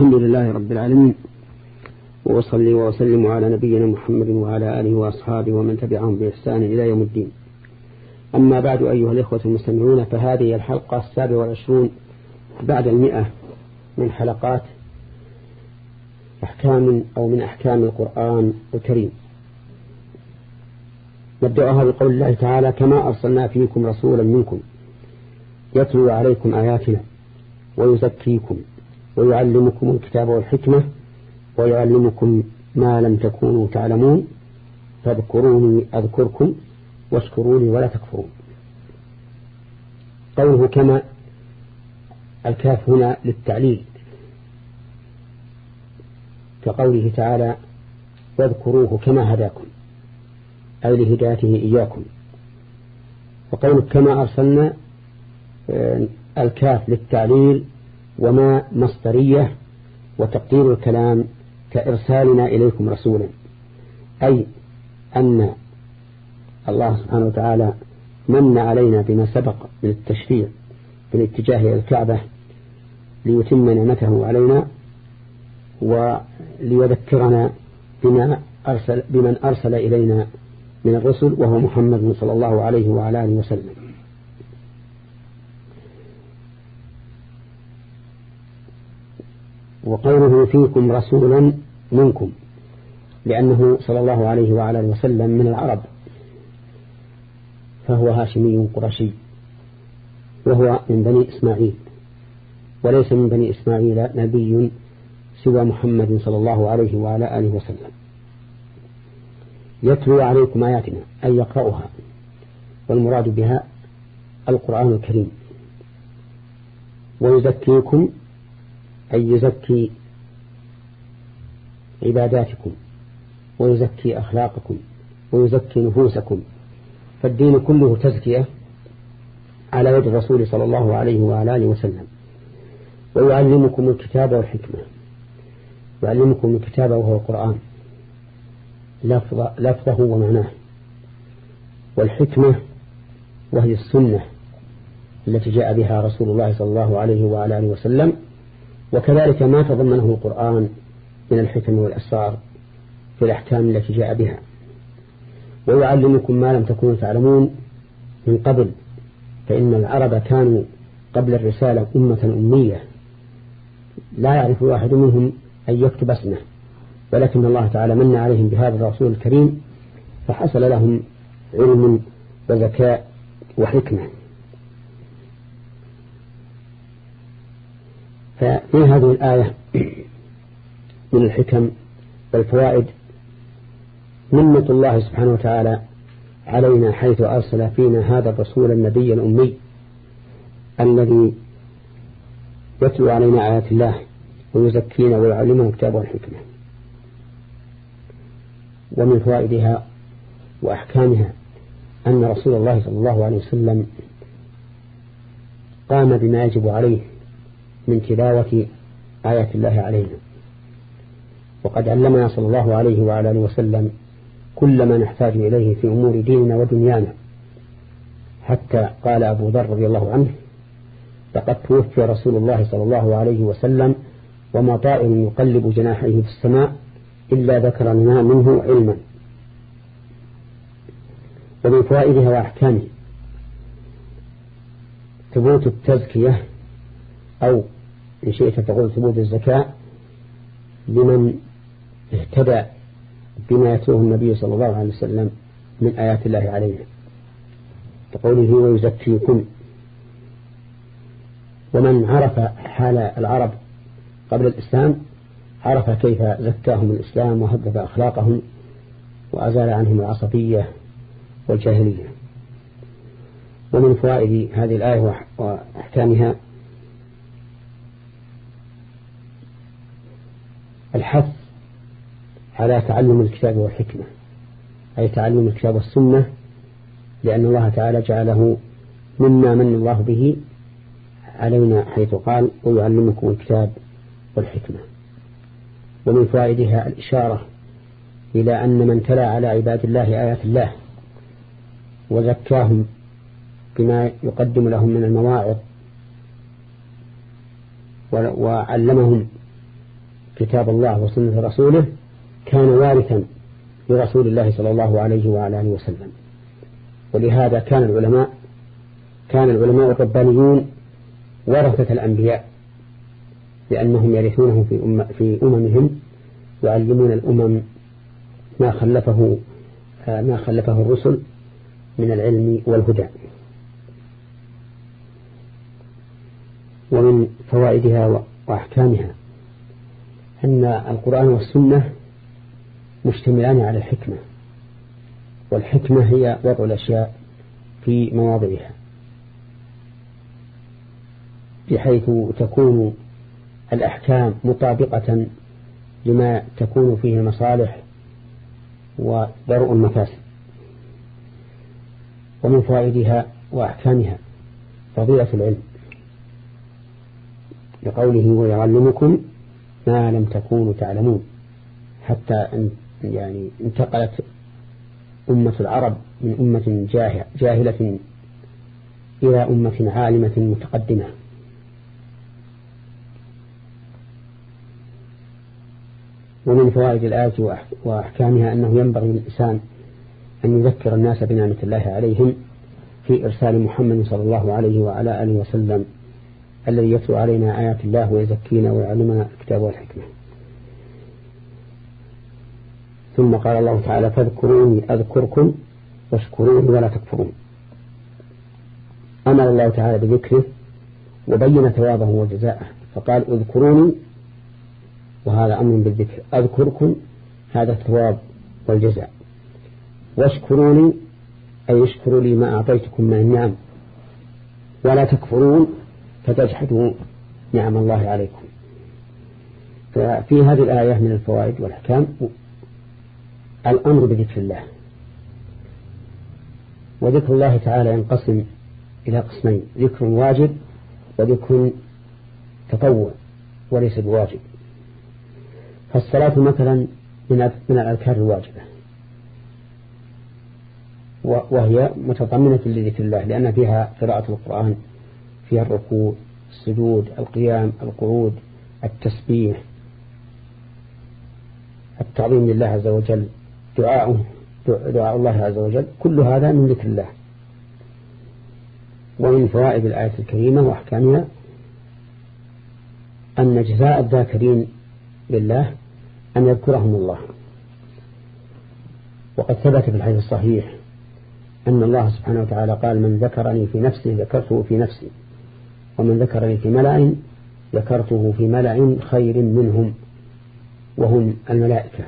الحمد لله رب العالمين. وأصلي وأسلم على نبينا محمد وعلى آله وأصحابه ومن تبعهم بإحسان إلى يوم الدين. أما بعد أيها الإخوة المستمعون فهذه الحلقة السابعة والعشرون بعد المئة من حلقات أحكام أو من أحكام القرآن الكريم. نبدأها بقول الله تعالى كما أرسلنا فيكم رسولا منكم يتلو عليكم آياتنا ويزكيكم ويعلمكم الكتاب والحكمة ويعلمكم ما لم تكونوا تعلمون فاذكروني أذكركم واشكروني ولا تكفرون. قوله كما الكاف هنا للتعليل. كقوله تعالى واذكروه كما هداكم أي لهدايته إياكم. وقولك كما أرسلنا آه، الكاف للتعليل وما مصدرية وتقدير الكلام كإرسالنا إليكم رسولا. أي أن الله سبحانه وتعالى من علينا بما سبق من التشريع بالاتجاه إلى الكعبة ليتم نعمته علينا وليذكرنا بما أرسل بمن أرسل إلينا من الرسل وهو محمد صلى الله عليه وعلى آله وسلم. وقوله فيكم رسولا منكم لأنه صلى الله عليه وعلى وسلم من العرب فهو هاشمي قرشي وهو من بني إسماعيل وليس من بني إسماعيل نبي سوى محمد صلى الله عليه وعلى آله وسلم. يتلو عليكم آياتنا أي يقرأها والمراد بها القرآن الكريم. ويزكيكم أي يزكي عباداتكم ويزكي أخلاقكم ويزكي نفوسكم فالدين كله تزكية على يد الرسول صلى الله عليه وعلى آله وسلم ويعلمكم الكتاب والحكمة يعلمكم الكتاب وهو القرآن لفظه ومعناه والحكمة وهي السنة التي جاء بها رسول الله صلى الله عليه وعلى آله وسلم وكذلك ما تضمنه القرآن من الحكم والأسرار في الأحكام التي جاء بها. ويعلمكم ما لم تكونوا تعلمون من قبل فإن العرب كانوا قبل الرسالة أمة أمية. لا يعرف واحد منهم أن يكتب اسمه ولكن الله تعالى من عليهم بهذا الرسول الكريم فحصل لهم علم وذكاء وحكمة. ففي هذه الآية من الحكم والفوائد منة الله سبحانه وتعالى علينا حيث أرسل فينا هذا الرسول النبي الأمي الذي يتلو علينا آيات الله ويزكينا ويعلمنا الكتاب والحكمة. ومن فوائدها وأحكامها أن رسول الله صلى الله عليه وسلم قام بما يجب عليه من تلاوة آيات الله علينا. وقد علمنا صلى الله عليه وعلى آله وسلم كل ما نحتاج إليه في أمور ديننا ودنيانا. حتى قال أبو ذر رضي الله عنه لقد توفي رسول الله صلى الله عليه وسلم وما طائر يقلب جناحيه في السماء إلا ذكر لنا منه علما. ومن فوائدها وأحكامه ثبوت التزكية أو إن شئت تقول ثبوت الزكاة لمن اهتدى بما يتلوه النبي صلى الله عليه وسلم من آيات الله علينا كقوله ويزكيكم. ومن عرف حال العرب قبل الإسلام عرف كيف زكاهم الإسلام وهذب أخلاقهم وأزال عنهم العصبية والجاهلية. ومن فوائد هذه الآية وأحكامها الحث على تعلم الكتاب والحكمة أي تعلم الكتاب والسنة لأن الله تعالى جعله مما من الله به علينا حيث قال ويعلمكم الكتاب والحكمة ومن فوائدها الإشارة إلى أن من تلا على عباد الله آيات الله وزكاهم بما يقدم لهم من المواعظ وعلمهم كتاب الله وسنة رسوله كان وارثا لرسول الله صلى الله عليه وعلى آله وسلم. ولهذا كان العلماء كان العلماء الربانيون ورثة الأنبياء لأنهم يرثونهم في, أم في أممهم يعلمون الأمم ما خلفه ما خلفه الرسل من العلم والهدى. ومن فوائدها وأحكامها أن القرآن والسنة مشتملان على الحكمة والحكمة هي وضع الأشياء في مواضعها. بحيث تكون الأحكام مطابقة لما تكون فيه المصالح ودرء المفاسد ومن فوائدها وأحكامها فضيلة العلم. لقوله ويعلمكم ما لم تكونوا تعلمون. حتى يعني انتقلت أمة العرب من أمة جاهلة إلى أمة عالمة متقدمة. ومن فوائد الآية وأحكامها أنه ينبغي للإنسان أن يذكر الناس بنعمة الله عليهم في إرسال محمد صلى الله عليه وعلى آله وسلم. الذي يتلو علينا آيات الله ويزكينا ويعلمنا الكتاب والحكمة. ثم قال الله تعالى فاذكروني أذكركم واشكروني ولا تكفرون. أمر الله تعالى بذكره وبين ثوابه وجزاءه فقال اذكروني وهذا أمر بالذكر. أذكركم هذا الثواب والجزاء. واشكروني أي اشكروا لي ما أعطيتكم من النعم. ولا تكفرون فتجحدوا نعم الله عليكم. ففي هذه الآية من الفوائد والأحكام الأمر بذكر الله. وذكر الله تعالى ينقسم إلى قسمين ذكر واجب وذكر تطوع وليس بواجب. فالصلاة مثلا من من الأذكار الواجبة. وهي متضمنة لذكر الله لأن فيها قراءة القرآن فيها الركوع السجود القيام القعود التسبيح. التعظيم لله عز وجل دعاءه دعاء الله عز وجل كل هذا من ذكر الله. ومن فوائد الآية الكريمة وأحكامها أن جزاء الذاكرين لله أن يذكرهم الله. وقد ثبت في الحديث الصحيح أن الله سبحانه وتعالى قال من ذكرني في نفسه ذكرته في نفسي. ومن ذكرني في ملأ ذكرته في ملأ خير منهم وهم الملائكة.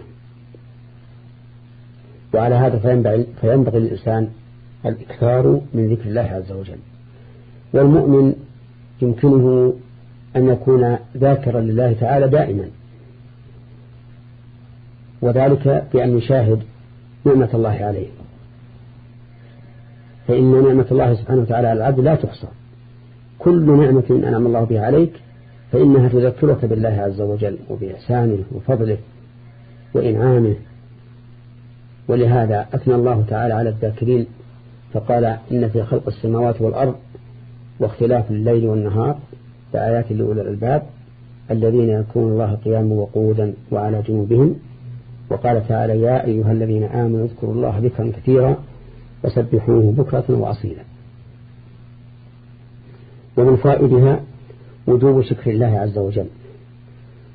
وعلى هذا فينبغي, فينبغي للإنسان الإكثار من ذكر الله عز وجل. والمؤمن يمكنه أن يكون ذاكرا لله تعالى دائما. وذلك بأن يشاهد نعمة الله عليه. فإن نعمة الله سبحانه وتعالى على العبد لا تحصى. كل نعمة أنعم الله بها عليك فإنها تذكرك بالله عز وجل وبإحسانه وفضله وإنعامه. ولهذا أثنى الله تعالى على الذاكرين فقال إن في خلق السماوات والأرض واختلاف الليل والنهار لآيات لأولي الألباب الذين يذكرون الله قياما وقودا وعلى جنوبهم. وقال تعالى يا أيها الذين آمنوا اذكروا الله ذكرا كثيرا وسبحوه بكرة وأصيلا. ومن فائدها وجوب شكر الله عز وجل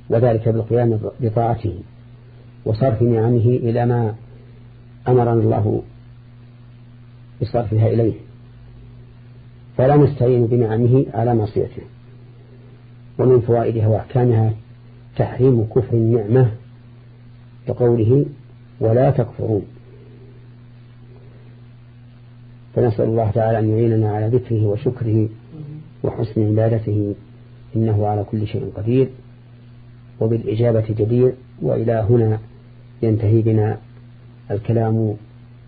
وذلك بالقيام بطاعته وصرف نعمه إلى ما أمرنا الله بصرفها إليه. فلا نستعين بنعمه على معصيته. ومن فوائدها وأحكامها تحريم كفر النعمة كقوله ولا تكفرون. فنسأل الله تعالى أن يعيننا على ذكره وشكره وحسن عبادته إنه على كل شيء قدير وبالإجابة جدير وإلى هنا ينتهي بنا الكلام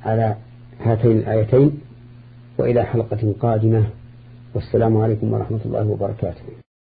على هاتين الآيتين وإلى حلقة قادمة والسلام عليكم ورحمة الله وبركاته.